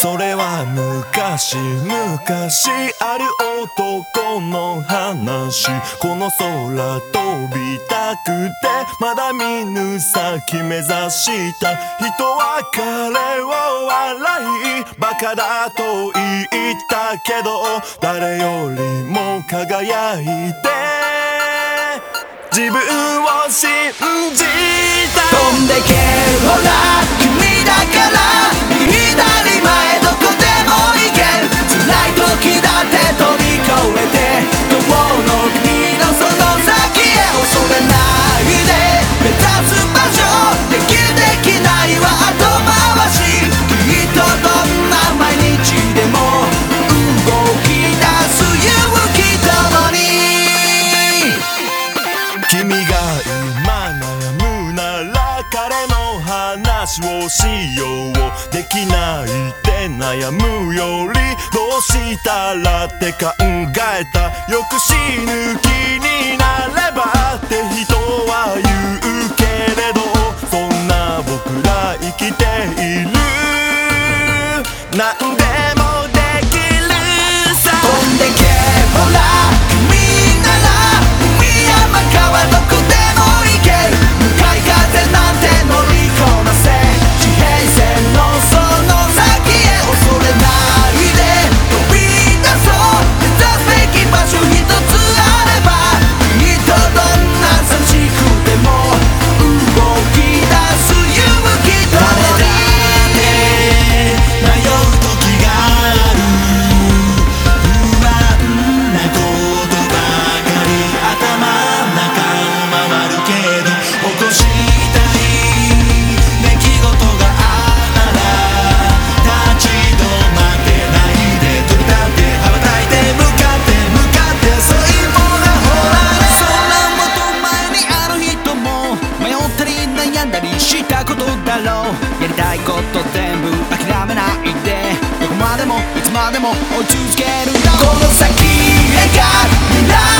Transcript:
それは昔昔ある男の話。この空飛びたくてまだ見ぬ先目指した人は彼を笑いバカだと言ったけど誰よりも輝いて。自分を信じた。飛んでけほら話をしようできないって悩むよりどうしたらって考えた。よく死ぬ気になればって人は言う。けれどそんな僕ら生きている。何でもできるさ。飛んでけほら。悩んだりしたことだろう。やりたいこと全部諦めないで。どこまでもいつまでも追い続けるこの先へが未来。